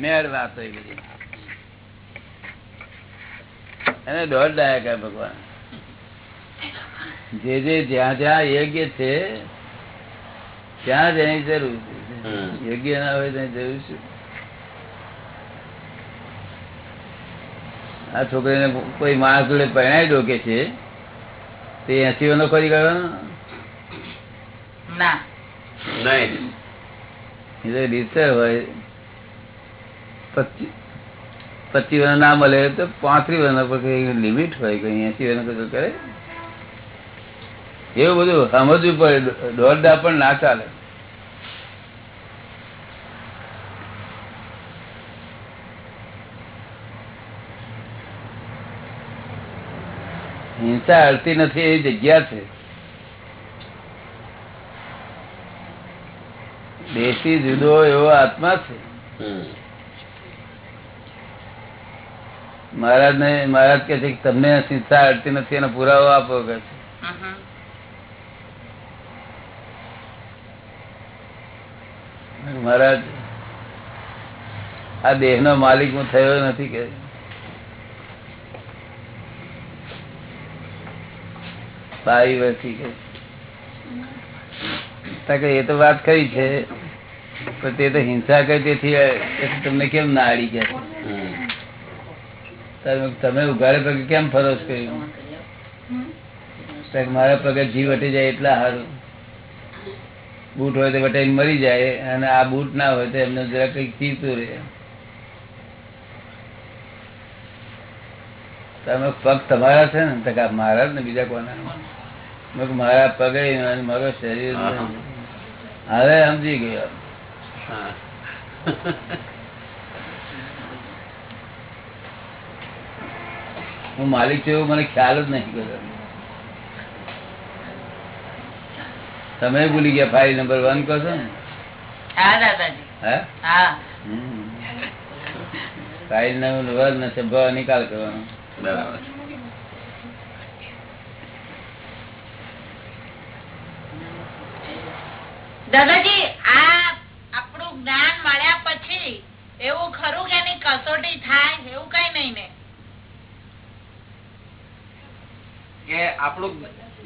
મેળ વાત હોય બધી. અને દોઢ ડાયા ભગવાન. જે જે જ્યાં જ્યાં યોગ્ય છે ત્યાં જ એની જરૂર છે. યોગ્ય ના હોય ત્યાં જરૂર છે. આ છોકરીને કોઈ માણસ જોડે પરણાવી ડોકે છે તે એસી નો ખોરી કરવાનો ના? નહીં. એ તો રીતસર હોય. પચીસ વર્ષ ના મળે તો પાંત્રીસ વર્ષ પર લિમિટ હોય કઈ એસી વર્ષ કશું કરે એવું બધું સમજવું પડે. દોડદા પણ ના ચાલે. હિંસા હળતી નથી એવી જગ્યા છે. દેશી જુદો એવો આત્મા છે. મહારાજ ને મહારાજ કે છે કે તમને હિંસા અડતી નથી એનો પુરાવો આપો કે છે. મહારાજ આ દેહ નો માલિક હું થયો નથી કે. બાવી વર્ષથી કે. એ તો વાત કરી છે પણ તે તો હિંસા કરી તેથી તમને કેમ ના આડી ગયા. તમે ઉઘાડે પગે કેમ ફરજ કર્યું મારા પગે જીવ વટી જાય એટલા સારું. બૂટ હોય તો વટાઈને મરી જાય અને આ બૂટ ના હોય તો એમને જરા કંઈક જીવતું રહે. તમે પગ તમારા છે ને? તો આ મારા ને બીજા કોના? મારા પગે મારો શરીર. હવે સમજી ગયો. હા. માલિક છું એવું મને ખ્યાલ જ નહીં કર્યો તમે ભૂલી ગયા ફાઇલ નંબર વન કહો છો ને? હા દાદાજી. હે? હા. ફાઇલ નંબર વન ને સભ્ય નિકાલ કરવાનો. બરાબર. દાદાજી આ આપણું જ્ઞાન મળ્યા પછી એવું ખરું કે એની કસોટી થાય એવું કઈ નહીં ને કે આપણું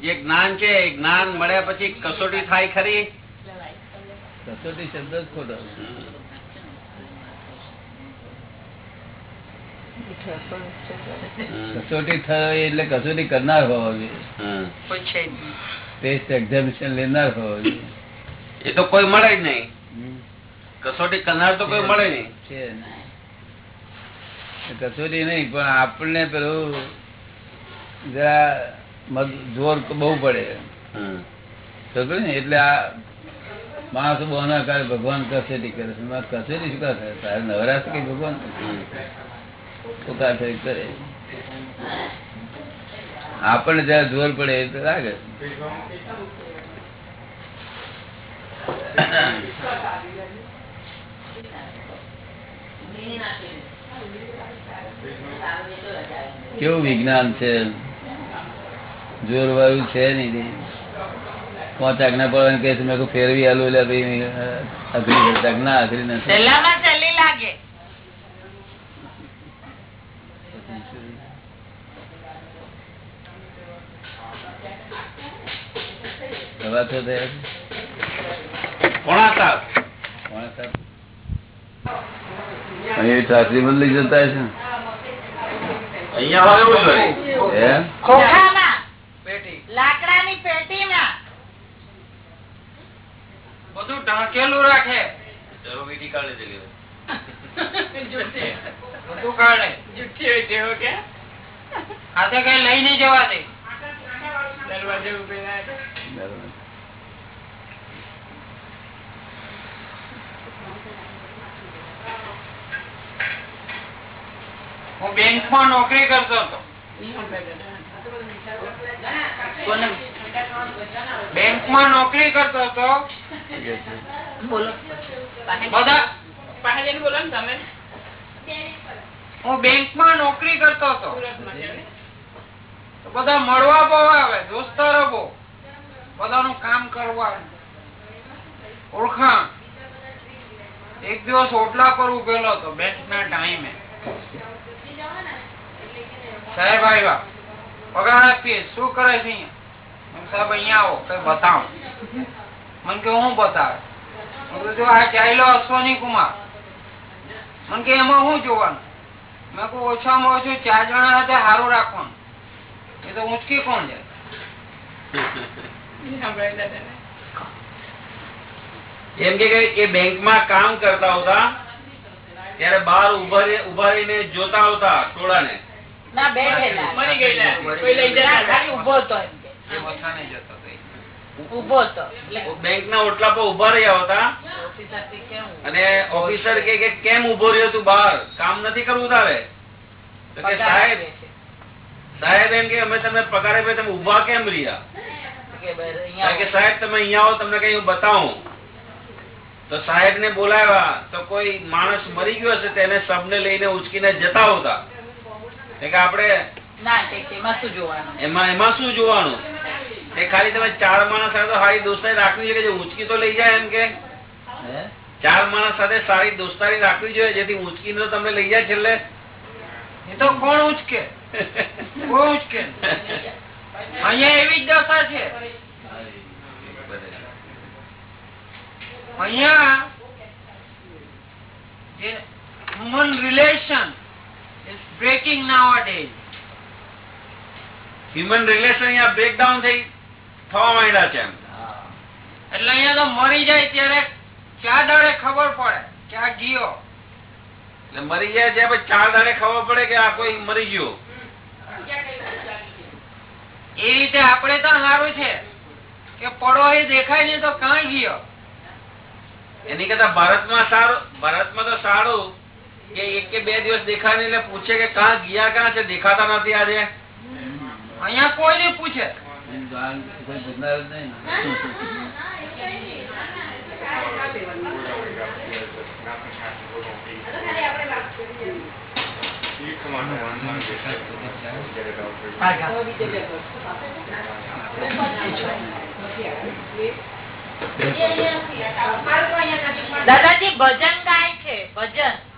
જે જ્ઞાન છે એ જ્ઞાન મળ્યા પછી કસોટી થાય ખરી? કસોટી શબ્દ જ ખોટો. કસોટી થયો એટલે કસોટી કરનાર હોવો. જોઈએ ટેસ્ટ એક્ઝામિનેશન લેનાર હોવો. જોઈએ એ તો કોઈ મળે જ નહીં. કસોટી કરનાર તો કોઈ મળે નહીં. કસોટી નહીં પણ આપણને પેલું જરા જોર બહુ પડે. સમજો ને એટલે આ માણસો બહુ કરે ભગવાન કસોટી કરે કસોટી શું કરે તારે નવરાશ કે ભગવાન? કરે. આપણને જયારે જોર પડે એ તો લાગે. કેવું વિજ્ઞાન છે? જોર વાળું છે નહીં પાંચ આજ્ઞા પડવાની કે મેં ફેરવી આલુ એટલે ભાઈ અઘરી ના અઘરી નથી. લાગે. અહીં બદલી જતા છે ને અહીંયા હોય એવું જ વળી. એમ ખોખામાં લાકડાની પેટીમાં બધું ઢાંકેલું રાખે. ચલો મીઠી કાઢી દેલી હોય. બધું કાઢે. હાથે કઈ લઈ નહીં જવા દે બરાબર. હું બેંકમાં નોકરી કરતો હતો. બેંકમાં નોકરી કરતો હતો. હું બેંકમાં નોકરી કરતો હતો. બધા મળવા બહુ આવે દોસ્તારો બહુ. બધાનું કામ કરવા. ઓળખાણ. એક દિવસ ઓટલા પર ઉભેલો હતો બેંક ના ટાઈમે. સાહેબ આવ્યા. પગાર આપીએ શું કરે છે અહીંયા? સાહેબ અહીંયા આવો કઈ બતાવો. મને કે હું બતાવે? મેં કીધું, આ ચાલ્યો અશ્વની કુમાર. મને કે એમાં હું જોવાનું? મેં કહું ઓછામાં ઓછું ચાર જણા સાથે સારું રાખવાનું. એ તો ઊંચકી કોણ જાય? એમ કે એ બેંકમાં કામ કરતા હતા ત્યારે બાર ઊભા રહી- ઊભા રહીને જોતા આવતા ટોળાને. ના બેઠેલા. મરી ગયેલા. કોઈ લઈ ના, જતા. ઊભો હતો એમ ઓટલા પર ઊભા રહ્યા હતા. કેમ અને ઓફિસર કે કે કેમ ઊભો રહ્યો તું બહાર? કામ નથી કરવું તારે? સાહેબ સાહેબ એમ કે અમે તમને પગારે ભાઈ તમે ઊભા કેમ રહ્યા? કે સાહેબ તમે અહીંયા આવો તમને કઈ હું બતાવું? તો સાહેબ ને બોલાવ્યા તો કોઈ માણસ મરી ગયો હશે તેને સબને લઈને ઉચકીને જતા હોતા. કે આપણે એમાં જોવાનું. એમાં એમાં શું જોવાનું? એ ખાલી તમે ચાર માણસ સાથે સારી દોસ્તારી રાખવી જોઈએ કે તો લઈ જાય એમ કે? ચાર માણસ સાથે સારી દોસ્તારી રાખવી જોઈએ જેથી ઊંચકીને તો તમને લઈ જાય છેલ્લે? એ તો કોણ ઉચકે ઉચકે અહીંયા એવી જ દશા છે. અહીંયા જે human relation is breaking nowadays human relation અહીંયા બ્રેકડાઉન થઈ થવા માંડ્યા છે એટલે અહીંયા તો મરી જાય ત્યારે ચાર દાડે ખબર પડે કે આ ગયો. એટલે મરી ગયા છે પછી ચાર દાડે ખબર પડે કે આ કોઈ મરી ગયો. એ રીતે આપણે તો સારું છે કે પડો એ દેખાય ને તો કાંઈ ગયો. એની કરતા ભારતમાં સારું ભારતમાં તો સારું કે એક કે બે દિવસ દેખાય ને એટલે પૂછે કે કાં ગયા ક્યાં છે? દેખાતા નથી આજે. અહીંયા કોઈ નહીં પૂછે ને. દાદાજી ભજન ગાય છે ભજન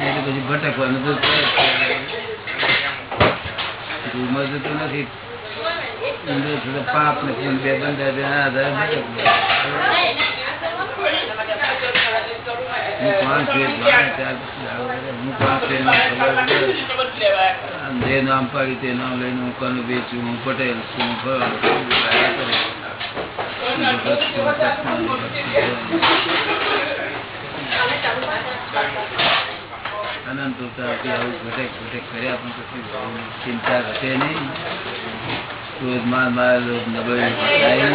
એટલે પછી ભટકવાનું તો છે જતું નથી પાપ નથી બે બંધ આધારે ભટકવું. હું કોણ છું. હું કોણ છું જે નામ પાડી તે લઈને હું કોનું હું પટેલ છું. અનંત ભટેક કર્યા પણ કશું ચિંતા ઘટે નહીં માન માયા લોભ નબળી થાય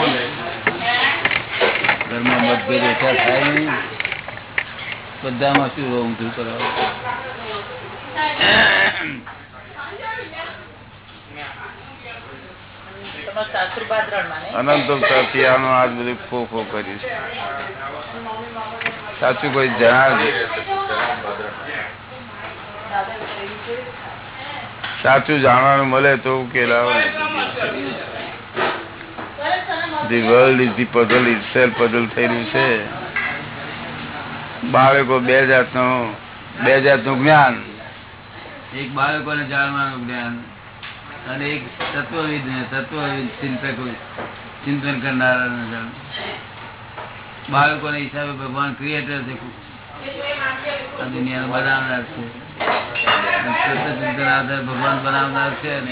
ઘરમાં મતભેદ ઓછા થાય નહીં બધામાં શું સાસુ ભાદરણમાં નહીં? અનંત અવતારથી આનું સાચું કોઈ જણાવજે સાચું જાણવાનું મળે તો ઉકેલ the world is the puzzle is self puzzle થયેલું છે. બાળકો બે જાતનું બે જાતનું જ્ઞાન. એક બાળકોને જાણવાનું જ્ઞાન અને એક તત્વવિદ ને તત્વવિદ ચિંતક ચિંતન કરનારા જાણ. બાળકોના હિસાબે ભગવાન ક્રિએટર છે. આ દુનિયાને બનાવનાર છે. ભગવાન બનાવનાર છે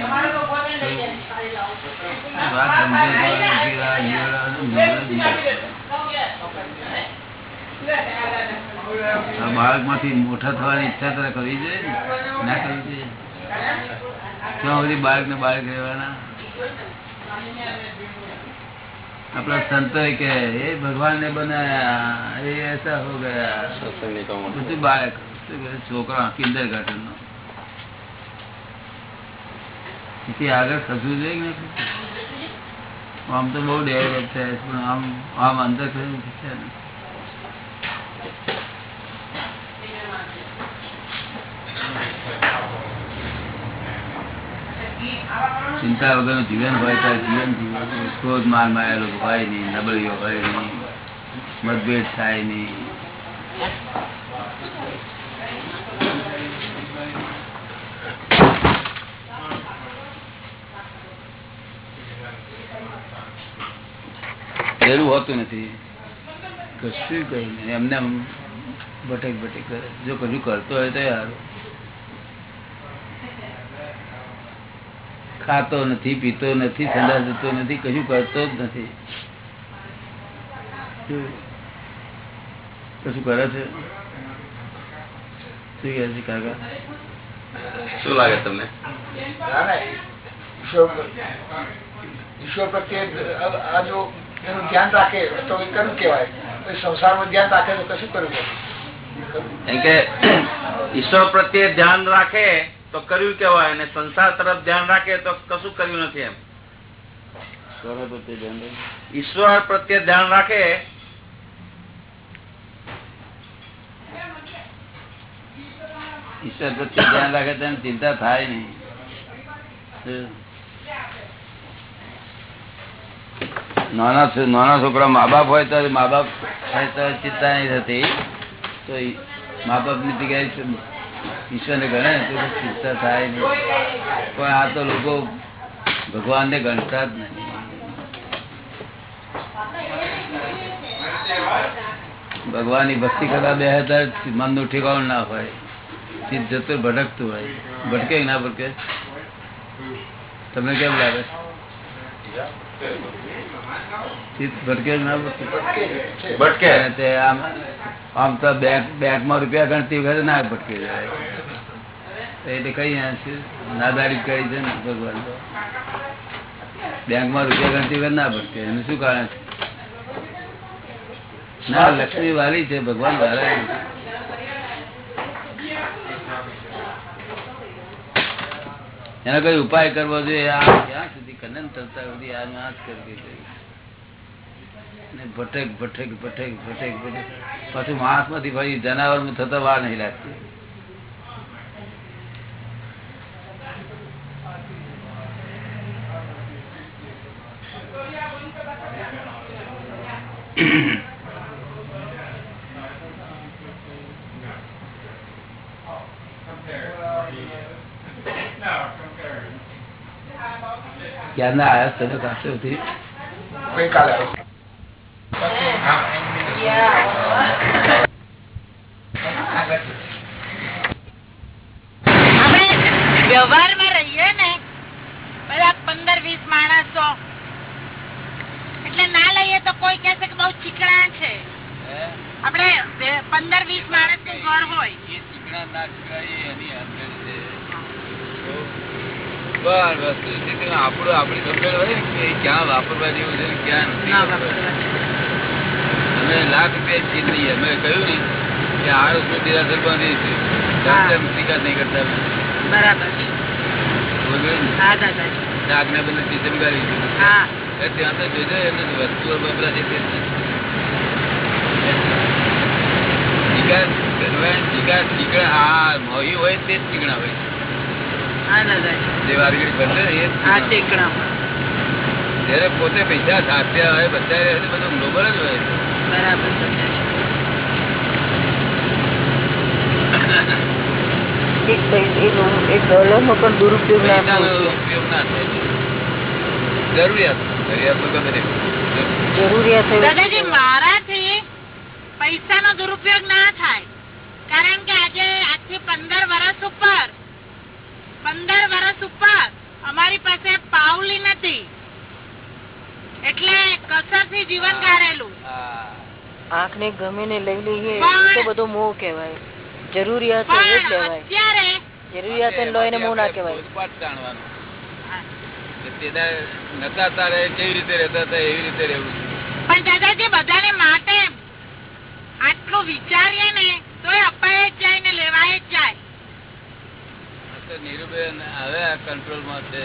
ને. આ બાળકમાંથી મોટા થવાની ઈચ્છા તારે કરવી જોઈએ ના? કરવી જોઈએ? ક્યાં સુધી બાળક ને બાળક રહેવાના? આપણા સંતો કે એ ભગવાન ને બનાયા એ હો ગયા. બધું બાળક છોકરા કિન્દર ગાર્ડન નો આગળ ખસવું જોઈએ? આમ તો બહુ ડેવલપ થાય છે પણ આમ આમ અંદર કશું છે ને? ચિંતા વગરનું જીવન હોય તો જીવન જીવન ક્રોધ માર માયેલો હોય નહીં નબળીઓ હોય નહીં મતભેદ થાય નહીં. જરૂર હોતું નથી. કશું કઈ નહીં. એમને ભટેક ભટેક કરે. જો કશું કરતો હોય તો યાર ખાતો નથી પીતો નથી ઠંડા જતો નથી કશું કરતો જ નથી. કશું કરે છે? શું કહે છે કાકા? શું લાગે તમને? ઈશ્વર પ્રત્યે આ- જો એનું ધ્યાન રાખે તો એ કયું કહેવાય. સંસારમાં ધ્યાન રાખે તો કશું કરવું એમ કે ઈશ્વર પ્રત્યે ધ્યાન રાખે તો કર્યું કેવાય અને સંસાર તરફ ધ્યાન રાખે તો કશું કર્યું નથી એમ. ઈશ્વર પ્રત્યે ધ્યાન રાખે. ઈશ્વર પ્રત્યે ધ્યાન રાખે તો ચિંતા થાય નહીં. નાના નાના છોકરા મા બાપ હોય તો મા બાપ હોય તો ચિંતા નહીં થતી. તો મા બાપની જગ્યાએ ઈશ્વર ને ગણે તો થાય પણ આ તો લોકો ભગવાન ને ગણતા જ નહીં. ભગવાનની ભક્તિ કરતા બે હજાર મનનું ઠેકાણું ના હોય. ચિત્ત જતું ભટકતું હોય. ભટકે ના ભટકે? તમને કેમ લાગે? ભટકે ના ભટકે ભટકે? અને તે આમ આમ તો બેંક બેંકમાં રૂપિયા ગણતી વખતે ના ભટકે જાય એટલે કઈ છે? નાદારી કરી છે ને ભગવાન. તો બેંકમાં રૂપિયા ગણતી વખતે ના ભટકે. એનું શું કારણ છે? ના લક્ષ્મી વાલી છે ભગવાન વાલા નથી. એનો કઈ ઉપાય કરવો જોઈએ? આ ક્યાં સુધી કનન થતા સુધી આ નાશ કરવી જોઈએ. ભટક ભટક ભટક ભટક ભટક પછી માણસમાંથી ફરી જનાવર થતા વાર નહીં લાગતી. ક્યારના આયા તમે કાશોથી ગઈકાલે આપણે વ્યવહારમાં રહીએ ને બધા પંદર વીસ માણસો એટલે ના લઈએ તો કોઈ કહે છે કે બહુ ચીકણા છે આપણે બે- પંદર વીસ માણસનું ઘર હોય એ ચીકણા ના ચીકણા એ એની અંદર છે બસ વસ્તુ છે તે આપણું આપણી સમજણ હોય ને કે ક્યાં વાપરવા જેવું છે ક્યાં નથી અમે લાખ રૂપિયા નહીં અમે કહ્યું ને કે આળસનું નિરાશર બાંધી છે. હા. સ્વીકાર નહીં કરતા બરાબર. છે બોલ્યો ને? હા દાદાજી આજ્ઞા બંધ સિસ્ટમ કરી ત્યાં તો જોજો એમને વસ્તુઓ વપરાશે તે જ. ચીકણા આ મોહી હોય તે જ ચીકણા હોય હા જે વારગીરી જયારે પોતે પૈસા સાચ્યા હોય બધા રહે બધું ગ્લોબલ જ હોય બરાબર પૈસા ના દુરુપયોગ ના થાય. કારણ કે આજે આજથી પંદર વર્ષ ઉપર પંદર વર્ષ ઉપર અમારી પાસે પાવલી નથી. એટલે કસરથી જીવન ગાળેલું. આંખ ને ગમે ને લઈ લઈએ તો બધો મોહ કેવાય જરૂરિયાત લેવાય. અત્યારે જરૂરિયાત લોહી ને મોહ ના કહેવાય. પોતપાટ જાણવાનું. કે તેના નતા કેવી રીતે રહેતા હતા એવી રીતે રહેવું પણ દાદાજી બધાને માટે આટલું વિચારીએ ને તો અપાય જાય ને લેવાય જ જાય. તો નીરુબેન હવે આ કંટ્રોલમાં છે.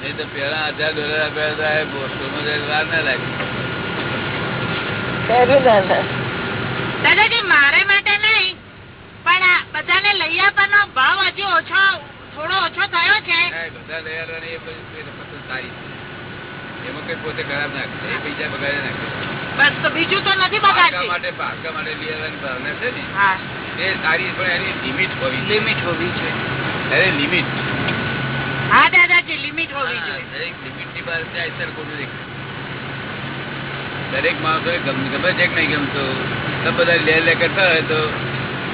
નહીં તો પેલા હજાર ડોલર આપ્યા હતા એ બોસ્ટોમાં વાર ના લાગી. દાદાજી મારે માટે નહીં પણ બધાને લઈ આપવાનો ભાવ હજી ઓછો થોડો ઓછો થયો છે. બધા લઈ આવવાની એ પસંદ સારી છે. એમાં કઈ પોતે ખરાબ નાખે એ બીજા બગાડે નાખે બસ તો બીજું તો નથી બગાડતી. માટે પાકા માટે લઈ આવવાની ભાવના છે ને. એ સારી પણ એની લિમિટ હોવી લિમિટ હોવી જોઈએ. અરે લિમિટ હા દાદાજી લિમિટ હોવી જોઈએ. દરેક લિમિટની બહાર જાય સર ખોટું દેખાય. દરેક માણસો ગમે છે કે નહીં ગમતો? તમે બધા લે લે કરતા હોય તો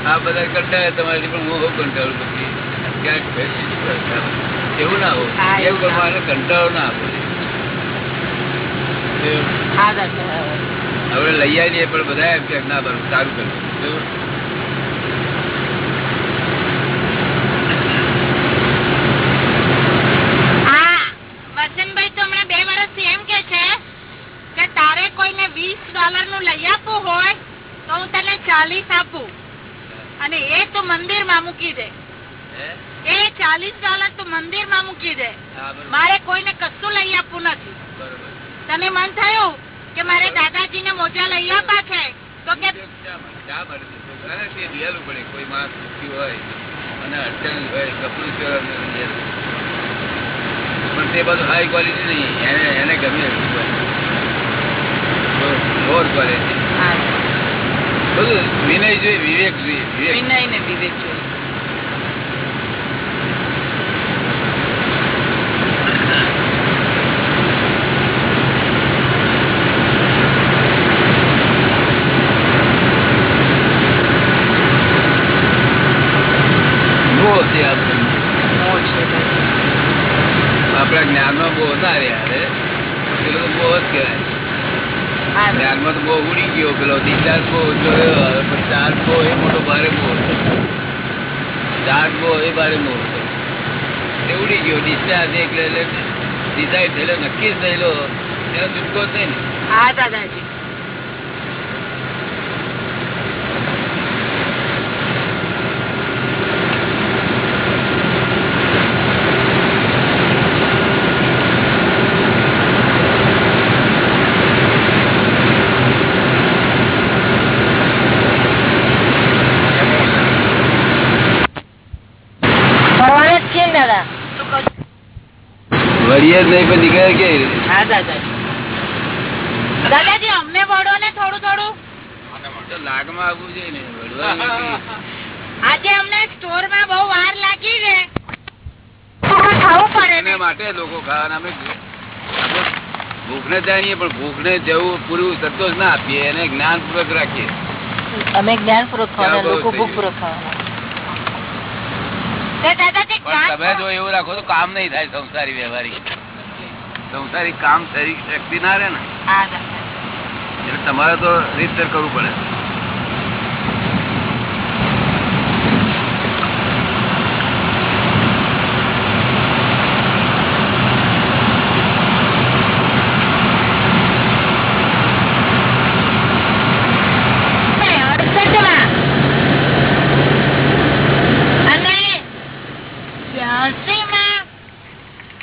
આ બધા કરતા હોય તમારી પણ હું કંટાળું પછી. ક્યાંક બેસી એવું ના હોય. એવું કરવાનો કંટાળો ના આપો હવે લઈ આવીએ પણ બધા એમ કે ના બરોબર સારું કર્યું બરોબર? હા વસંતભાઈ તો હમણાં બે વર્ષથી એમ કે છે કે તારે કોઈને વીસ ડોલરનું લઈ આપવું હોય તો હું તને ચાલીસ આપું અને એ તું મંદિરમાં મૂકી દે હે? એ ચાલીસ ડોલર તું મંદિરમાં મૂકી દે હા, બરોબર. મારે કોઈને કશું લઈ આપવું નથી બરોબર. તને મન થયું કે મારે દાદાજી ને મોજા લઈ આપવા છે તો કે શા માટે? શા માટે? અને તે રિયલ માણસ દુઃખી હોય અને અડચણ હોય કપડું છે પણ તે બધું હાઈ ક્વોલિટી નહીં. એને એને ગમી એવું હોય. ક્વોલિટી બધું વિનય જોઈએ વિવેક જોઈએ વિનય ને વિવેક જોઈએ મોહ છે આ બધું. મોહ છે આપણા જ્ઞાનમાં બહુ રહ્યા રે પેલો તો બહુ જ કહેવાય. જ્ઞાનમાં તો બહુ ઉડી ગયો પેલો ડિસ્ચાર્જ બહુ ઓછો રહ્યો પણ ચાર્જ બહુ એ મોટો ભારે બહુ ચાર્જ બહુ એ ભારે બહુ એ ઉડી ગયો ડિસ્ચાર્જ એટલે ડિસાઇડ થયેલો નક્કી થયેલો એનો છૂટકો જ નહીં ને. હા દાદાજી ફરવાના જ છીએ ને દાદા શું કહું? વળીએ જ નહીં પણ નીકળે કે દાદાજી દાદાજી અમને વળો ને થોડું થોડું. લાગમાં આવવું જોઈએ ને આજે અમને સ્ટોરમાં બહુ વાર લાગી છે. ખાવું પડે માટે લોકો ખાવાના અમે આપણે ભૂખને જાણીએ પણ ભૂખને જવું પૂરું સંતોષ ના આપીએ એને જ્ઞાનપૂર્વક રાખીએ. અમે ખાવાના લોકો ખાવાના. તમે જો એવું રાખો તો કામ નહીં થાય સંસારી વ્યવહારિક સંસારી કામ શક્તિ ના રહે ને? એટલે તમારે તો રીતસર કરવું પડે અડસઠમાં અને બ્યાસીમાં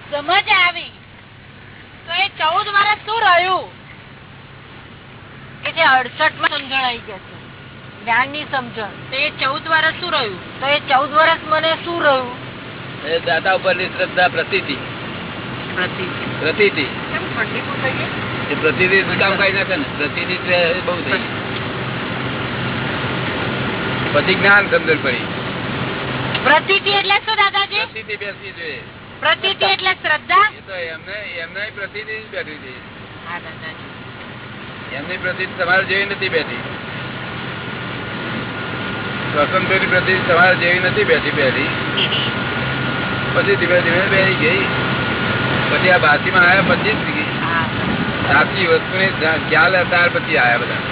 સમજ આવી તો એ ચૌદ વર્ષ શું રહ્યું કે જે અડસઠમાં સમજણ આવી ગયા છે જ્ઞાન ની સમજણ. તો એ ચૌદ વર્ષ શું રહ્યું? તો એ ચૌદ વર્ષ મને શું રહ્યું? એ દાદા ઉપરની શ્રદ્ધા પ્રતિતિ. પ્રતિતિ. એ પ્રતિદિન કામ કાઢી નાખે ને. પ્રતિદિન બહુ થઈ પછી જ્ઞાન સમજણ પડી. પ્રતીતિ એટલે શું દાદાજી? જોઈએ. પ્રતીતિ એટલે શ્રદ્ધા? એ તો એમને એમને પ્રતિદિન બેઠી હતી હા એમની પ્રતિ તમારે જેવી નથી બેઠી. સ્વતંત્રની પ્રતિ તમારે જેવી નથી બેઠી પહેલી. પછી ધીમે ધીમે બેસી ગઈ. પછી આ બાસીમાં આવ્યા પછી જ ગઈ સાચી વસ્તુની ખ્યાલ ત્યાર પછી આવ્યા બધા.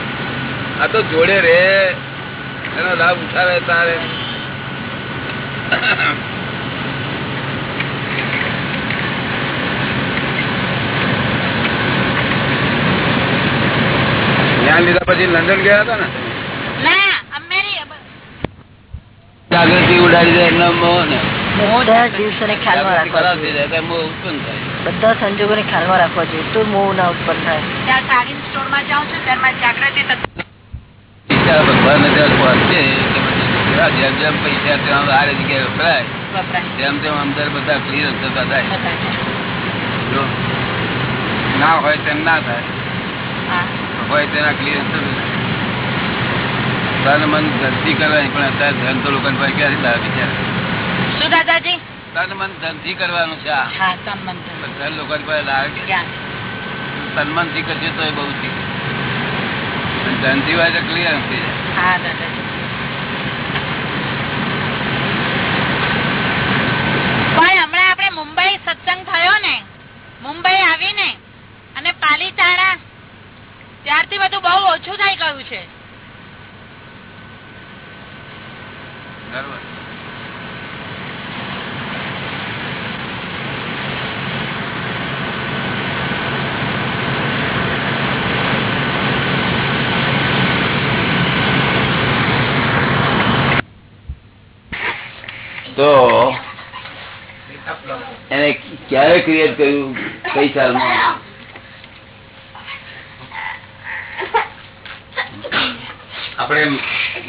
આ તો જોડે રે. એનો લાભ ઉઠાવે તારે. જ્ઞાન લીધા પછી લંડન ગયા હતા ના અમેરી જાગૃતિ ઉડાડી દે એમના મોહ ને. મોહ ખ્યાલમાં રાખવા ખ્યાલમાં રાખવા જોઈએ તો મોહ ઉત્પન્ન થાય. પહોંચે જેમ જેમ પૈસા આ જગ્યાએ વપરાય તેમ તેમ અંદર બધા ક્લિયર થતા થાય ના હોય તેમ ના થાય. હોય તેના ક્લિયર થતું તન મન ધનથી કરવાની પણ અત્યારે ધન તો લોકો પર ક્યાંથી લાવે બિચારા? શું દાદાજી? તન મન ધનથી કરવાનું છે ધન. લોકો તન મનથી કરશે તો એ બહુ થી ધનથી હોય તો ક્લિયર થઈ જાય હા દાદાજી પણ હમણાં આપણે મુંબઈ સત્સંગ થયો ને મુંબઈ આવીને અને પાલીતાણા ત્યારથી બધું બહુ ઓછું થઈ ગયું છે બરાબર તો એને ક્યારે ક્રિએટ કર્યું. કઈ સાલમાં આપણે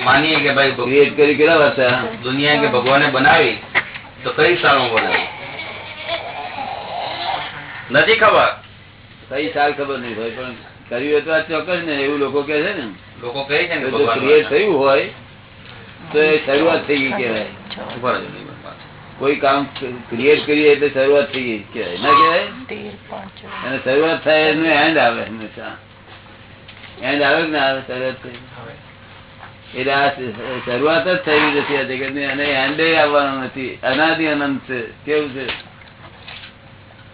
માનીએ કે ભાઈ ક્રિએટ કરી કેટલા વર્ષ? દુનિયા કે ભગવાને બનાવી તો કઈ સાલમાં બનાવી? નથી ખબર. કઈ સાલ ખબર નહીં હોય પણ કર્યું તો આ ચોક્કસ ને એવું લોકો કે છે ને. લોકો કહે છે ને ક્રિએટ થયું હોય તો એ શરૂઆત થઈ ગઈ કહેવાય ઊભા રહેજો, નહીં બસ. કોઈ કામ ક્રિએટ કરીએ એટલે શરૂઆત થઈ ગઈ કહેવાય. ના કહેવાય? અને શરૂઆત થાય એનું એન્ડ આવે હંમેશા. એન્ડ આવે ને આવે? શરૂઆત થઈ એટલે આ શરૂઆત જ થઈ નથી આ જગતની અને એન્ડે આવવાનો નથી. અનાદિ અનંત છે. કેવું છે?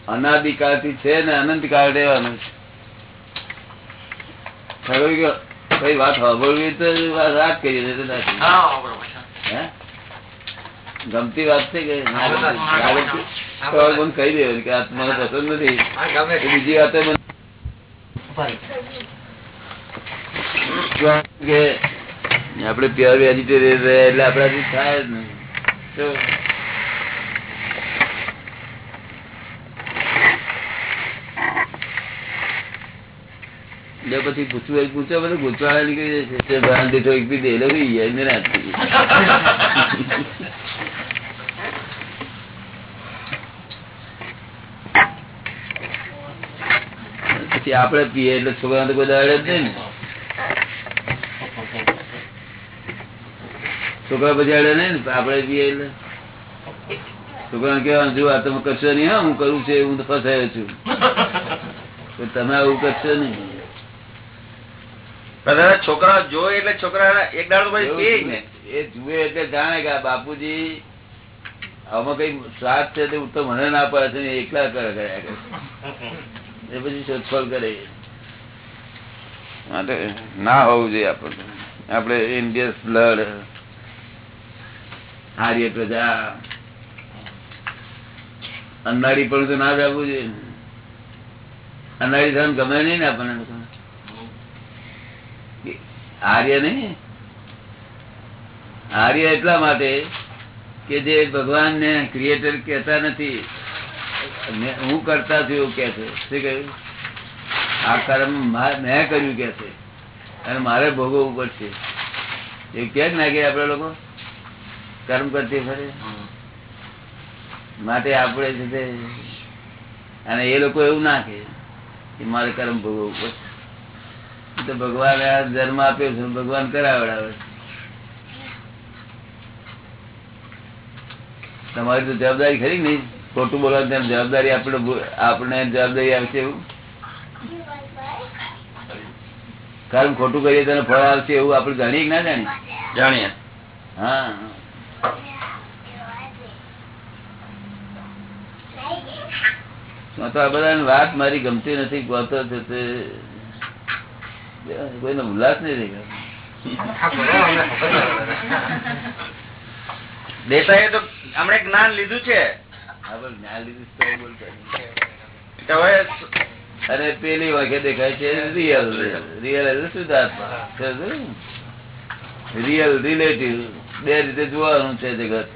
અનાદિ કાળથી છે ને અનંત કાળ રહેવાનું છે. કઈ વાત સાંભળવી તો વાત વાત કરી દે તો હે? ગમતી વાત છે કે મને કહી દેવું કે મને પસંદ નથી. બીજી વાત કે આપડે પ્યોર વેજીટેરિયન એટલે આપણાથી થાય જ નહીં. એટલે પછી પૂછવું પૂછો બધું ગુચવાળા નીકળી જાય છે. ભાન દીઠો એક બી દેલો બી જાય ને રાતથી. પછી આપડે પીએ એટલે છોકરા તો બધા અડે જ નહીં છોકરા પછી અડે નહીં ને આપડે પીએ એટલે. છોકરા કેવા જો આ તમે કરશો નહીં હા હું કરું છું હું તો ફસાયો છું. તમે આવું કરશો નહીં. છોકરા જોઈ એટલે છોકરા એક દાડો એ જુએ એટલે જાણે કે બાપુજી આમાં કઈ સ્વાદ છે તે તો મને ના પડે છે એકલા કર્યા કરે. એ ઇન્ડિયસ બ્લડ હારીએ પ્રજા અનાળી પણ તો ના જ જોઈએ. અનાળી થવાનું ગમે નહીં ને આપણને આર્ય નહીં? આર્ય એટલા માટે કે જે ભગવાન ને ક્રિએટર કેતા નથી. હું કરતા છું એવું કે છે. શું કહ્યું? આ કર્મ મેં કર્યું કે છે. અને મારે ભોગવવું પડશે. એવું કે જ નાખીએ આપડે લોકો? કર્મ કરતી ફરે? માટે આપણે છે તે- અને એ લોકો એવું નાખે કે મારે કર્મ ભોગવવું પડશે. તો ભગવાને આ જન્મ આપ્યો છે, ભગવાન કરાવડાવે તમારી તો જવાબદારી ખરી નહીં? ખોટું બોલવાની તેમ જવાબદારી આપણે આપણે જવાબદારી આવશે એવું? કારણ ખોટું કરીએ તેને ફળ આવશે એવું આપણે જાણીએ ના જાણીએ? જાણીએ. હા. તો આ બધાની વાત મારી ગમતી નથી ગોતો છે તે. કોઈને ઉલ્લાસ નહીં ગયો. દેસાઈએ તો હમણે જ્ઞાન લીધું છે. અને પેલી વખતે દેખાય છે રિયલ રિયલ એટલે શુદ્ધાત્મા. રિયલ રિલેટિવ બે રીતે જોવાનું છે જગત.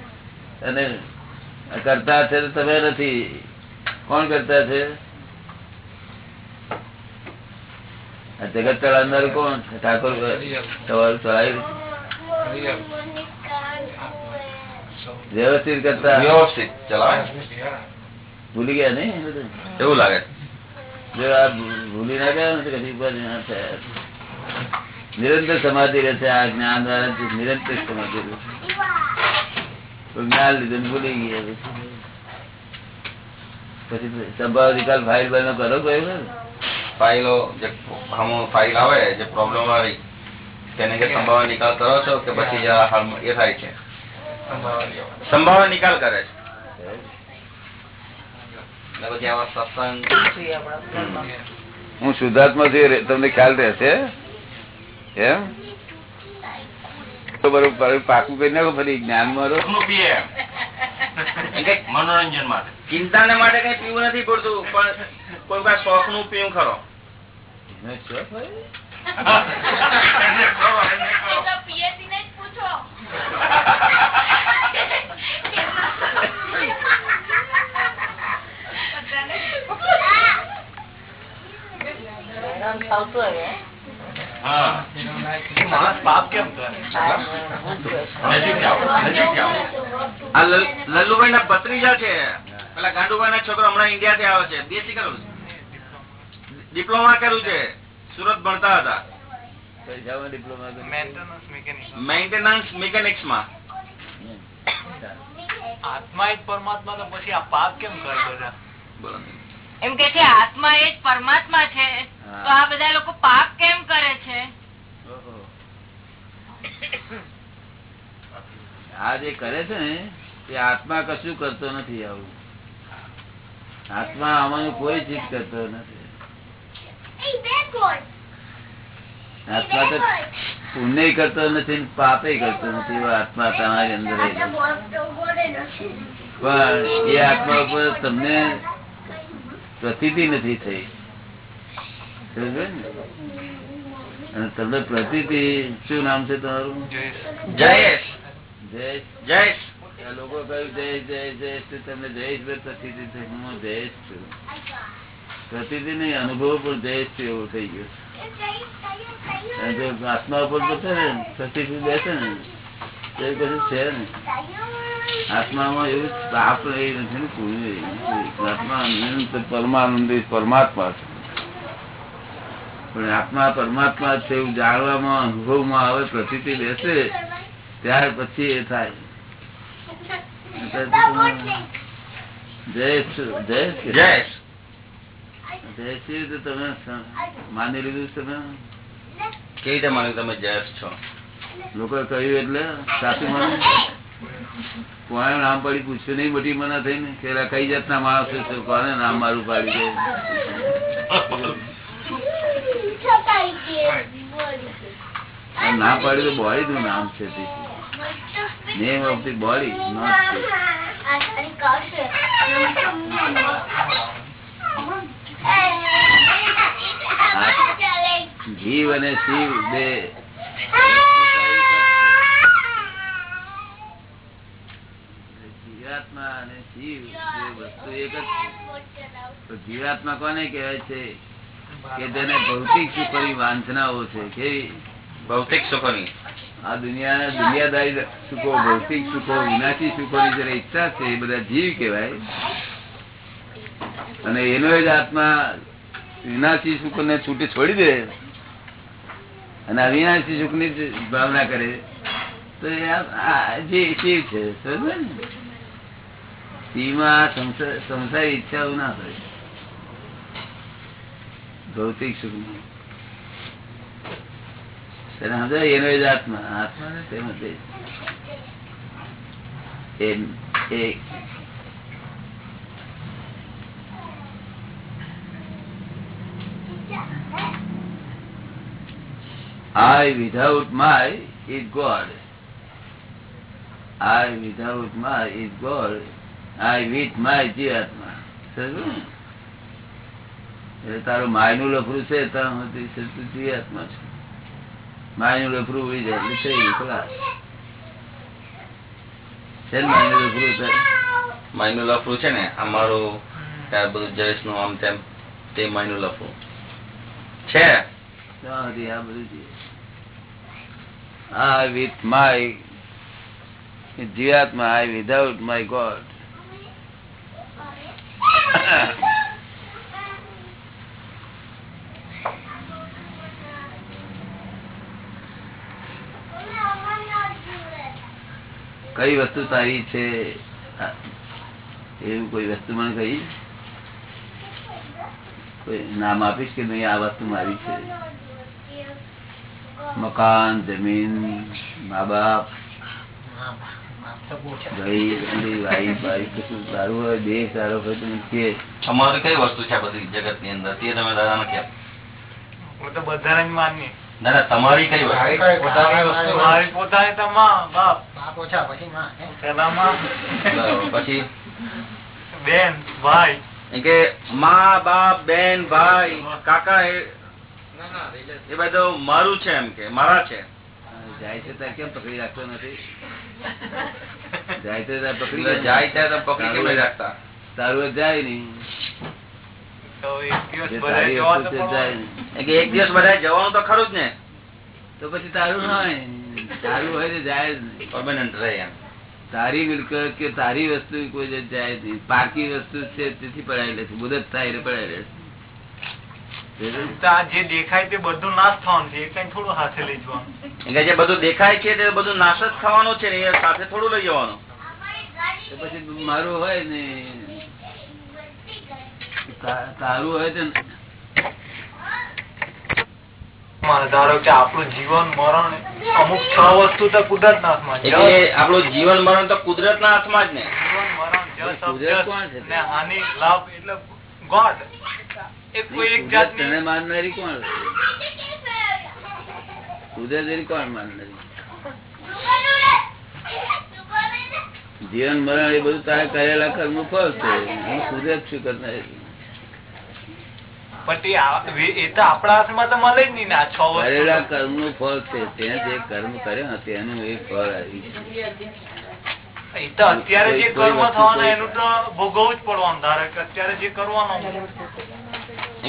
અને કરતા છે તો તમે નથી. કોણ કરતા છે જગત ચલાવનાર કોણ? ઠાકોર તમારું ચલાવ્યું વ્યવસ્થિત કરતા વ્યવસ્થિત ચલાવે. ભૂલી ગયા નઈ એવું લાગે. જો આ ભૂલી ના ગયા ને કદી. નિરંતર સમાધિ રહેશે આ જ્ઞાન દ્વારા નિરંતર સમાધિ જ્ઞાન લીધું ભૂલી ગયા પછી સંભાવ નિકાલ ફાઇલ બનો કરો કોઈ ને ફાઇલો જે હમ ફાઇલ આવે જે પ્રોબ્લેમ આવી તેને કે સંભાવના નિકાલ કરો છો કે પછી એ થાય છે? સંભાવના નિકાલ કરે છે. હું શુદ્ધાત્મા છું તમને ખ્યાલ રહેશે? એમ? તો બરોબર પાકું કરી નાખો ફરી જ્ઞાન મારો. મનોરંજન માટે. ચિંતા ને માટે કઈ પીવું નથી પડતું પણ કોઈ વાર શોખનું પીવું ખરો. એનો શોખ લલ- લલ્લુભાઈ ના ભત્રીજા છે. પેલા ગાંડુભાઈ ના છોકરો હમણાં ઇન્ડિયા થી આવે છે. છે. ડિપ્લોમા કર્યું છે. સુરત ભણતા હતા. Diploma કર્યું. મેન્ટેનન્સ મિકેનિક્સમાં આત્મા જ પરમાત્મા તો પછી આ પાપ કેમ કરે બધા? બોલો એમ કે છે આત્મા એ પરમાત્મા છે. તો આ બધા લોકો પાપ કેમ કરે છે? આ જે કરે છે ને એ આત્મા કશું કરતો નથી આવું. આત્મા આમાં કોઈ ચીજ કરતો નથી. આત્મા તો પુણ્ય કરતો નથી પાપે કરતો નથી એવો આત્મા તમારી અંદર પણ એ આત્મા ઉપર તમને પ્રતીતિ નથી થઈ. અને તમને પ્રતીતિ શું નામ છે તમારું? જયેશ. જયેશ? જયેશ. લોકો કહ્યું જયેશ જયેશ જયેશ તમને જયેશ ભાઈ પ્રતીતિ થઈ. હું જયેશ છું. પ્રતીતિ નહીં અનુભવ પણ જયેશ એવું થઈ ગયું. આત્મા ઉપર બેસે ને પ્રતીતિ બેસે ને તો કશું છે ને આત્મામાં એવું પાપ રહી નથી ને પુણ્ય આત્મા નિરંતર પરમાનંદી પરમાત્મા છે. પણ આત્મા પરમાત્મા છે એવું જાણવામાં અનુભવમાં આવે પ્રતીતિ બેસે ત્યાર પછી એ થાય. જય જય કે? જયેશ શ્રી તમે માની લીધું તમે? કેવી રીતે માન્યું તમે જયેશ છો? લોકો કહ્યું એટલે સાચું માનું? કોને નામ પાડી પૂછ્યું નહીં મોટી મના થઈને? કે એલા કઈ જાતના માણસ છે? કોને નામ મારું પાડી દે? નામ પાડ્યું તો બોડી નું નામ છે name of the body not જીવ અને શિવ બે. જીવાત્મા અને શિવ વસ્તુ એક જ જીવાત્મા કોને કહેવાય છે? કે જેને ભૌતિક સુખોની વાંચનાઓ છે. કેવી? ભૌતિક સુખોની. આ દુનિયા દુનિયાદારી સુખો ભૌતિક સુખો વિનાશી સુખોની જયારે ઈચ્છા છે એ બધા જીવ કહેવાય. અને એનો જ આત્મા વિનાશી સુખ ને છૂટી છોડી દે અને અવિનાશી સુખની ભાવના કરે, તો જે શિવ છે શિવમાં સંસાર- ઈચ્છાઓ ના હોય. ભૌતિક સુખ સમજાય એનો જ આત્મા આત્મા તેમાં એ- એ I without my is God. I without my is God. I with my જીવાત્મા એટલે તારું માયનું લફરું છે ત્યાં સુધી જીવાત્મા છે. માયનું લફરું ઉડી જાય એટલે થઈ ખલાસ છે ને માયનું લફરું છે? માયનું લફરું છે ને અમારું ત્યાં બધું જયેશનું આમ તેમ તે માયનું લફરું. છે? ત્યાં સુધી આ બધું I with my જીવાત્મા I without my God. કઈ વસ્તુ તારી છે? એવું કોઈ વસ્તુ મને કહી કોઈ નામ આપીશ કે નહીં? આ વસ્તુ મારી છે? મકાન જમીન મા બાપ ભાઈ ગાડી, વાઈફ બાઈફ કશું સારું હોય દેહ સારો હોય તો કે અમારી કઈ વસ્તુ છે બધી જગતની અંદર? તે તમે દાદા ને ના તમારી કઈ વસ્તુ? મારી પોતાની માં બાપ. બાપ પછી માં હે? પેલા માં બરાબર. પછી? બેન ભાઈ. કે મા બાપ બેન ભાઈ કાકા એ બધું મારું છે એમ કે મારા છે. જાય છે ત્યાં કેમ પકડી રાખતો નથી? જાય ત્યાં પકડી જાય ત્યાં પકડી કેમ નહીં રાખતા? તારું જાય નહીં. એક દિવસ બધા જવાનું તો ખરું જ ને. તો પછી તારું ના હોય. તારું હોય તો જાય જ નહીં. પરમાનન્ટ રહે એમ. તારી મિલકત કે તારી વસ્તુ કોઈ જાય જ નહીં પાકી વસ્તુ છે તેથી પડાયેલી છે. મુદત થાય એટલે પડાયેલી છે. જે દેખાય તે બધું નાશ થવાનું છે એ કઈ થોડું હાથે લઈ જવાનું. એટલે જે બધું દેખાય છે તે બધું નાશ જ થવાનું છે ને એ સાથે થોડું લઈ જવાનું. પછી મારું હોય ને તારું હોય તો ધારો કે આપણું જીવન મરણ અમુક છ વસ્તુ તો કુદરત ના હાથમાં આપણું જીવન મરણ તો કુદરત ના હાથમાં જ ને. જીવન મરણ જસ કુદરત કોણ છે? અપજસ હાનિ લાભ એટલે ગોડ. તને માનનારી કોણ? કુદરત કોણ માનનારી જીવન મરણ એ બધું તારે કરેલા કર્મ ફળ છે. હું કુદરત કરનારી છ કરેલા કર્મનું ફળ છે. ત્યાં જે કર્મ કર્યા તેનું એ ફળ આવી તો અત્યારે જે કર્મ થવાના એનું તો ભોગવવું જ પડવાનું ધારો કે અત્યારે જે કરવાનું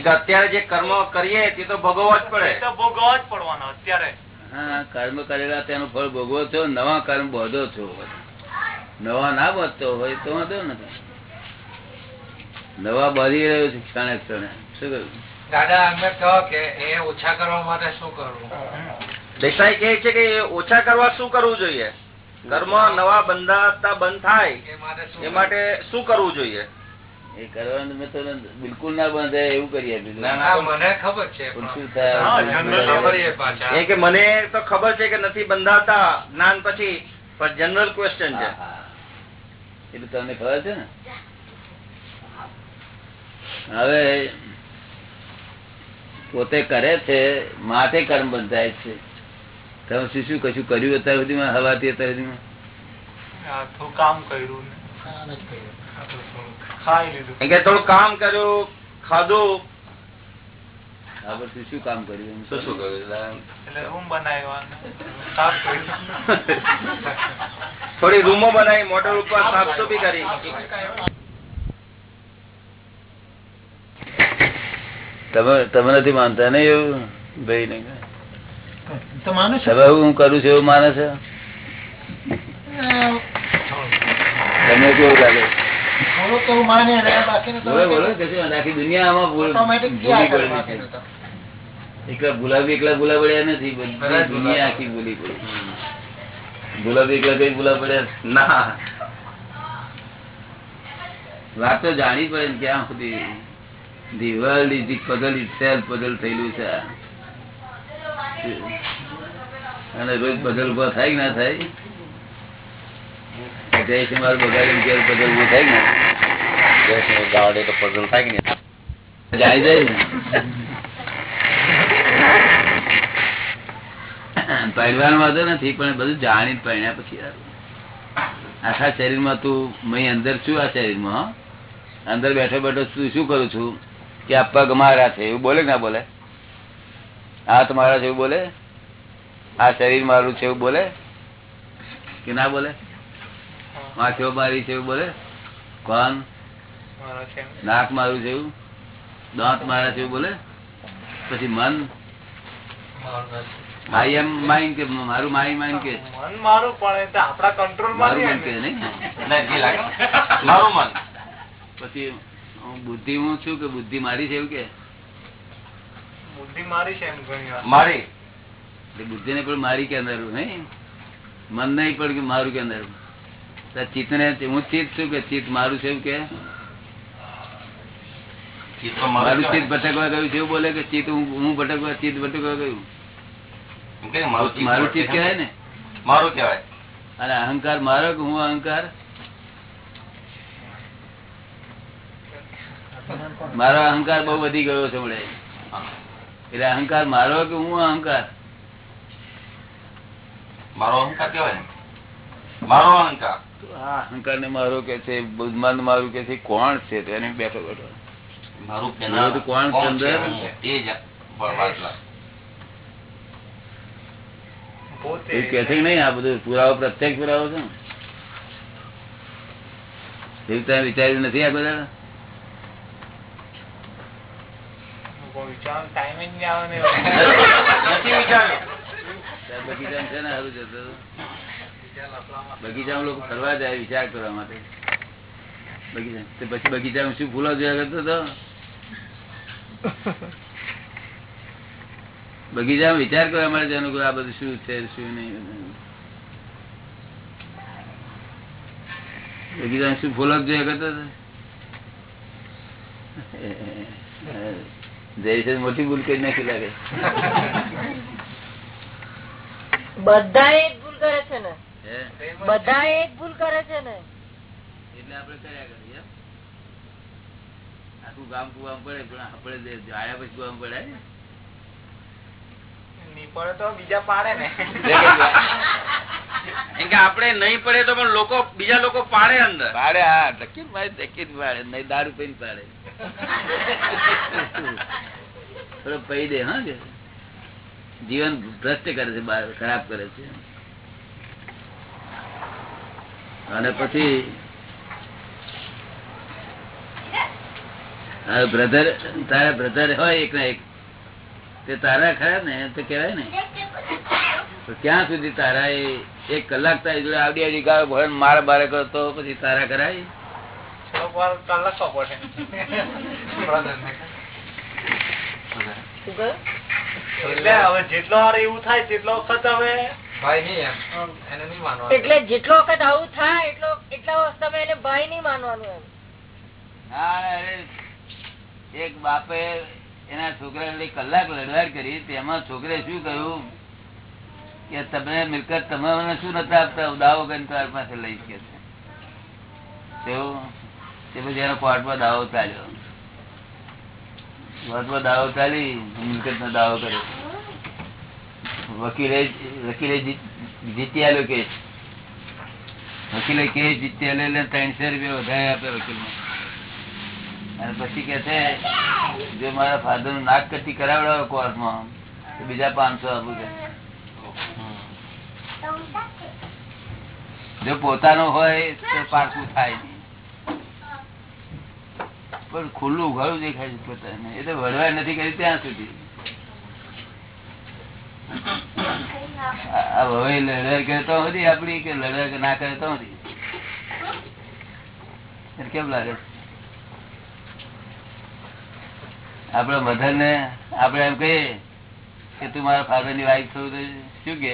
અત્યારે જે કર્મ કરીએ તે તો ભોગવવા જ પડે. તો ભોગવવા જ પડવાનો અત્યારે. હા કર્મ કરેલા તેનું ફળ ભોગવો છો નવા કર્મ બોધો છો. નવા ના બોધતો હોય તો વાંધો નથી. નવા બાંધી રહ્યો છે ક્ષણે ક્ષણે. શું કરું દાદા અમે કહો કે એ ઓછા કરવા માટે શું કરવું? દેસાઈ કહે છે કે ઓછા કરવા શું કરવું જોઈએ? કર્મ નવા બંધાતા બંધ થાય એ માટે શું કરવું જોઈએ? એ કરવાનું મેં તો બિલકુલ ના બંધ એવું કરી આપ્યું મને ખબર છે શું થાય? એ કે મને તો ખબર છે કે નથી બંધાતા જ્ઞાન પછી પણ જનરલ ક્વેશ્ચન છે. હા. તમને ખબર છે ને? હવે પોતે કરે છે માટે કર્મ બંધાય છે. તમે શું શું કશું કર્યું અત્યાર સુધીમાં? હવાથી અત્યાર સુધીમાં? આ કામ કર્યું ખાઈ લીધું. કે થોડું કામ કર્યું ખાધું. શું કામ કર્યું શું શું કર્યું? રૂમ બનાવ્યા ને સાફ કર્યું. થોડી રૂમો બનાવી મોટર ઉપર સાફ કરી. તમે તમે નથી માનતા ને એવું? ભાઈ ને તો માનું છું. તમે હું કરું છું એવું માને છે? તમને કેવું લાગે? એકલા ગુલાબી એકલા પડ્યા નથી બધી દુનિયા આખી ભૂલી પડી. ગુલાબી એકલા કઈ પડ્યા? ના. વાત તો જાણી પડે ને ક્યાં સુધી. The world is the puzzle itself puzzle થયેલું છે. અને રોજ પઝલ ઊભા થાય કે ના થાય? જય વાંધો નથી, પણ બધું જાણી પહેણ્યા પછી. આખા શરીરમાં તું મય અંદર છું આ શરીરમાં? અંદર બેઠો બેઠો તું શું કરું છું? કે આ પગ મારા છે, એવું બોલે ના બોલે? હાથ મારા છે, એવું બોલે? આ શરીર મારું છે, એવું બોલે? કે ના બોલે? આંખો મારી છે એવું બોલે? કોણ નાક મારું છે એવું? દાંત મારા છે એવું બોલે? પછી મન? આઈ એમ માઇન્ડ કે મારું મારી માઇન્ડ કે? મન મારું પણ એ કંટ્રોલ મારું મન કે નહીં? નહીં મારું મન. પછી હું બુદ્ધિ હું છું કે બુદ્ધિ મારી છે એવું કે? બુદ્ધિ મારી છે એમ ઘણી મારી. બુદ્ધિ ને પણ મારી કે અંદર નહીં? મન નહીં પણ કે મારું કે અંદર? ચિત્ત ને હું ચિત્ત છું કે ચિત્ત મારું છે કે? મારું ચિત્ત ભટકવા ગયું છે એવું બોલે કે ચિત્ત હું ભટકવા ચિત્ત ભટકવા ગયું? મારું ચિત્ત કહેવાય ને? મારું કહેવાય. અને અહંકાર મારો કે હું અહંકાર? મારો અહંકાર બહુ વધી ગયો છે મળે એટલે અહંકાર મારો કે હું અહંકાર? મારો અહંકાર કહેવાય ને? મારો અહંકાર. અહંકાર ને મારો કે છે બુદ્ધમાન મારું કે છે કોણ છે તો એને બેઠો બેઠો. મારું કોણ છે કે છે નહીં આ બધું પુરાવો પ્રત્યેક પુરાવો છે એવું તમે વિચાર્યું નથી આ બધા? ટાઈમ જ આવે ને બગીચામાં લોકો ફરવા જાય વિચાર કરવા માટે. બગીચા પછી બગીચામાં શું ફૂલો જોયા કરતો હતો બગીચામાં વિચાર કરવા માટે જવાનું આ બધું શું છે, શું નહીં? બગીચામાં શું ફૂલો જોયા કરતો હતો મોટી ભૂલ કરી નાખી લાગે. બધા ભૂલ કરે છે ને. બધા એક ભૂલ કરે છે ને. એટલે આપડે કર્યા કરીએ. આખું ગામ કુવામ પડે પણ આપણે જે પછી કુવામ પડે નહીં પડે તો બીજા પાડે ને. એમ નહીં પડે તો પણ લોકો બીજા લોકો પાડે અંદર. પાડે હા ટકી મારે ટકી પાડે નહીં દારૂ પીને પાડે. થોડો પૈ દે હા જીવન ભ્રષ્ટ કરે છે બહાર ખરાબ કરે છે. અને પછી બ્રધર તારા બ્રધર હોય એક ના એક. તે તારા ખરા ને? તો કેવાય ને? તો ક્યાં સુધી તારા એ એક કલાક તારી જોડે આવડી આવડી ગાળો ભરે ને મારે બારે કરતો પછી તારા કરાય? થોડોક વાર કલાક પડે. એટલે હવે જેટલો વાર એવું થાય તેટલો વખત હવે એટલે જેટલો વખત આવું થાય એટલો એટલા વખત તમે એને ભાઈ નહીં માનવાનું એમ. એક બાપે એના છોકરા કલાક લડવાડ કરી તેમાં છોકરે શું કહ્યું? કે તમે મિલકત તમારે શું નતા આપતા? દાવો કરીને તાર પાસે લઈ કે છે. તેવું તે પછી એનો કોર્ટમાં દાવો ચાલ્યો. કોર્ટમાં દાવો ચાલી મિલકત નો દાવો કર્યો. વકીલે વકીલે જીત- આલ્યો કેસ વકીલે કેસ જીતી એટલે ત્રણસો રૂપિયા વધારે આપે વકીલ અને પછી કે છે, જો મારા ફાધરનું નાક કટી કરાવડાવે કોર્ટમાં, તો બીજા પાંચસો આપું છે. જો પોતાનો હોય, તો પાકું થાય. પણ ખુલ્લું ઘરું દેખાય છે પોતાને. એ તો વળવા નથી કરી ત્યાં સુધી આ હવે લડાઈ કરે તો હતી આપડી કે લડાઈ ના કરે તો કેમ લાગે? આપડે મધર ને આપડે એમ કહીએ કે તું મારા ફાધરની વાઈફ થયું તો શું કે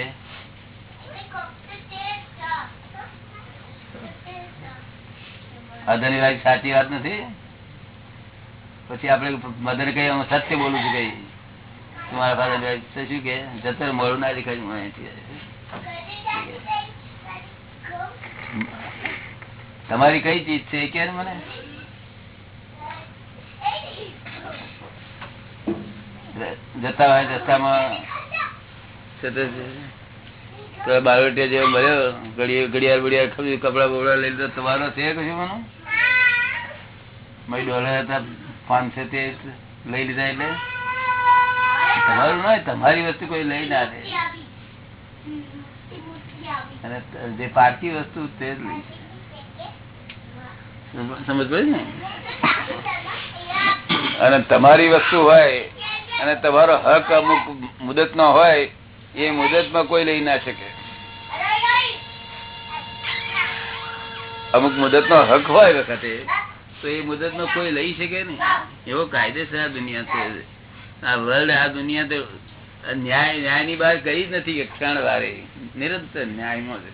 ફાધરની વાઈફ સાચી વાત નથી? પછી આપડે મધર કહીએ, હું સત્ય બોલું છું કઈ મારા ની શું કે જતર મળું ના દેખાય હું તમારી કઈ ચીજ છે કે મને? જતા હોય રસ્તામાં. બારોટિયા જેવો મળ્યો, ઘડિયાળ બડિયાળ ખબર કપડા બપડા લઈ લીધો તમારો છે કશું મને? મારી ડોલર હતા પાંચસો તે લઈ લીધા એટલે? તમારું ના હોય, તમારી વસ્તુ કોઈ લઈ ના દે. અને જે પારકી વસ્તુ તે જ લઈ. સમજ પડી ને? અને તમારી વસ્તુ હોય અને તમારો હક અમુક મુદત નો હોય એ મુદતમાં કોઈ લઈ ના શકે. અમુક મુદત નો હક હોય વખતે તો એ મુદત નો કોઈ લઈ શકે ને એવો કાયદેસર દુનિયા છે. આ વર્લ્ડ આ દુનિયા તો ન્યાય ન્યાયની બહાર કઈ જ નથી ક્ષણ વારે. નિરંતર ન્યાયમાં જ.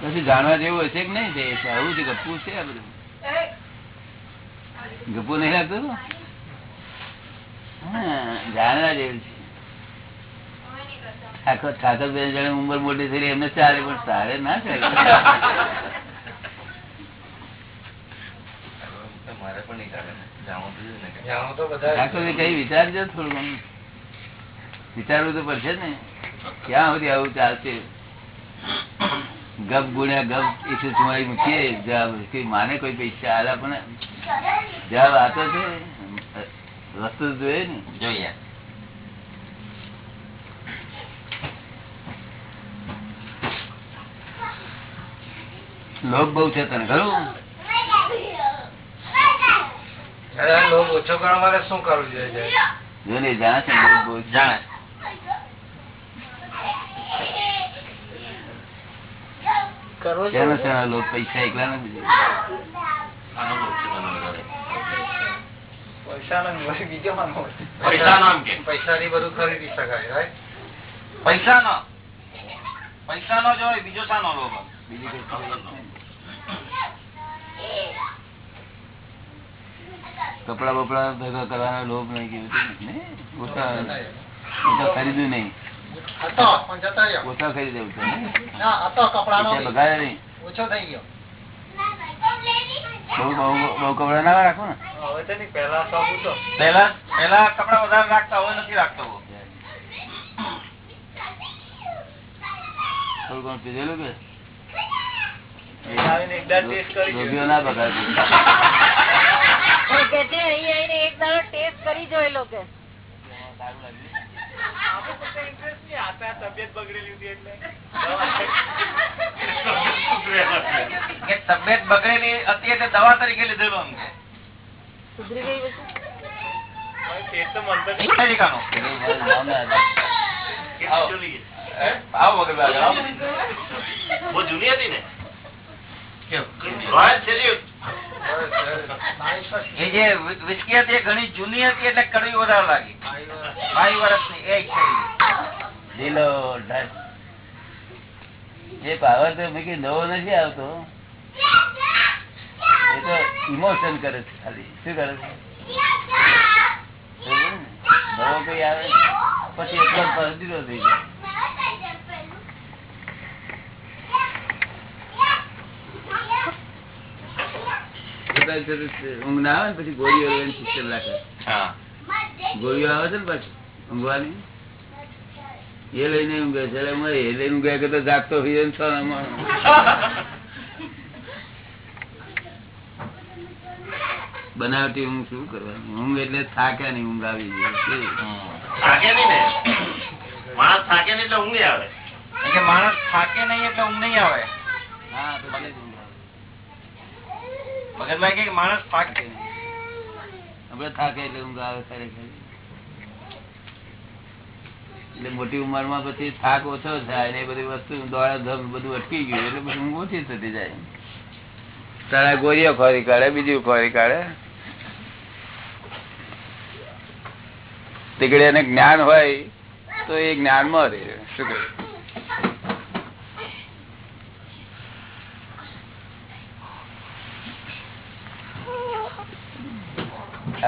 પછી જાણવા જેવું હશે કે નહીં? છે આવું છે ગપુ છે આ બધું. ગપુ નહીં લાગતું જાણવા જેવું છે. આખો ઠાકર બેન જાણે ઉંમર મોટી થઈ એમને ચાલે, પણ તારે ના ચાલે. કઈ વિચારજો થોડું વિચારવું તો પડશે ને. ક્યાં સુધી આવું ચાલશે? ગપ ગુણ્યા ગપ એકસો તમારી મૂકીએ. જવાબ માને કોઈ પૈસા આલા પણ જવાબ આતો છે. વસ્તુ તો જોઈએ ને. જોઈએ. લોભ બહુ છે તને ખરું? ઓછો કરવા માટે શું કરવું જોઈએ જો ને જાણે લોભ લોભ પૈસા એકલા નથી પૈસા નો બીજો સાનો નો એમ કે પૈસા થી બધું ખરીદી શકાય right? પૈસા નો પૈસા નો જો હોય, બીજો શાનો લોભ બીજી કઈ ચીજ નથી. કપડા બપડા ભેગા કરવાનો લોભ નહીં ખરીદ્યું ઓછા ઓછો થઈ ગયો. બહુ કપડા ના રાખો પેલા પેલા કપડા વધારે રાખતા હવે નથી રાખતો થોડું ઘણું પીધેલું કે. ના કે છે અહીં આવીને એક દાડો ટેસ્ટ કરી તબિયત બગડેલી હતી એટલે દવા તરીકે લીધેલું અમને સુધરી ગઈ. બહુ જૂની હતી ને. એ જે વિસ્કી હતી ઘણી જૂની હતી એટલે કડવી વધારે લાગી. બાઈ વર્ષની એક લીલો જે પાવર તો મેં નવો નથી આવતો. એ તો ઇમોશન કરે છે ખાલી. શું કરે છે? નવો કઈ આવે પછી એટલો પરદીરો થઈ જાય. બધા ઊંઘ ના આવે ને પછી ગોળીઓ સિસ્ટમ રાખે. ગોળીઓ આવે છે ને પછી ઊંઘવાની? એ લઈને ઊંઘે છે. એટલે એ લઈને ઊંઘ્યા કરતા જાગતો હોય ને. બનાવટી ઊંઘ શું કરવાની? ઊંઘ એટલે થાક્યા નહીં ઊંઘ આવી માણસ થાકે નહીં એટલે ઊંઘ નહીં આવે. માણસ થાકે નહીં એટલે ઊંઘ નહીં આવે. હા. મોટી ઉંમરમાં પછી થાક ઓછો થાય ને બધી વસ્તુ દોડાધમ બધું અટકી ગયું એટલે પછી ઊંઘ ઓછી થતી જાય. તારા ગોરીઓ ખોરી કાઢે, બીજું ખોરી કાઢે. તીકડે એને જ્ઞાન હોય તો એ જ્ઞાનમાં રહે. શું કહે?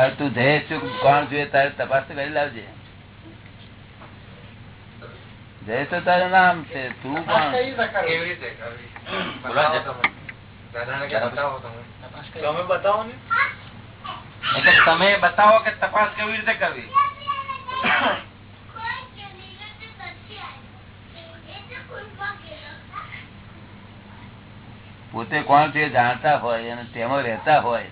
હવે તું જય શું કોણ જોઈએ તારે તપાસ તો કરી લાવજે. જય તો તારું નામ છે તું પણ કેવી રીતે તમે. તમે બતાવો ને. એટલે તમે બતાવો કે તપાસ કેવી રીતે કરવી? પોતે કોણ છે જાણતા હોય અને તેમાં રહેતા હોય.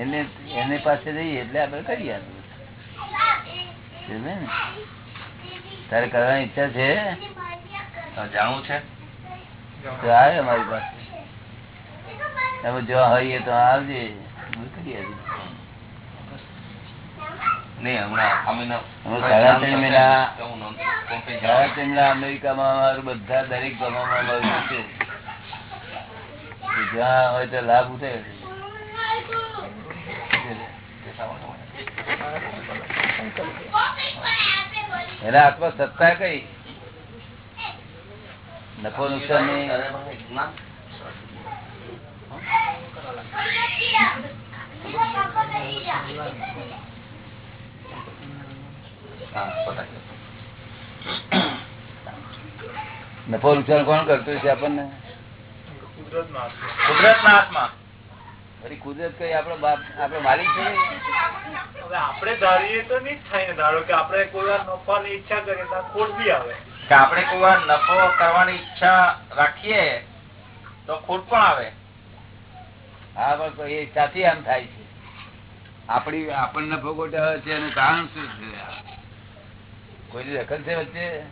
એને એને પાસે જઈએ એટલે આપણે કરી આ બધું. સમજે ને? તારે કરવાની ઈચ્છા છે? જાણવું છે? તો આવે અમારી પાસે. તમે જો હોઈએ તો આવજે. અમેરિકામાં અમારું બધા દરેક ગામોમાં અમારું છે. જ્યાં હોય તો લાભ ઉઠે હાથમાં સત્તા કઈ? નફો નુકસાન? નફો નુકસાન કોણ કરતું છે આપણને? કુદરતમાં કુદરત ના કુદરત કઈ આપડે બાપ આપડે માલિક છે? હવે આપણે ધારીએ તો નહીં થાય ને ધારો કે આપણે કોઈ વાર નફાની ઈચ્છા કરીએ તો ખોટ બી આવે. કે આપણે કોઈ વાર નફો કરવાની ઈચ્છા રાખીએ તો ખોટ પણ આવે. હા પણ એ સાથી આમ થાય છે. આપણી આપણને ભોગવટા છે એનું કારણ શું છે? કોઈ દખલ છે વચ્ચે?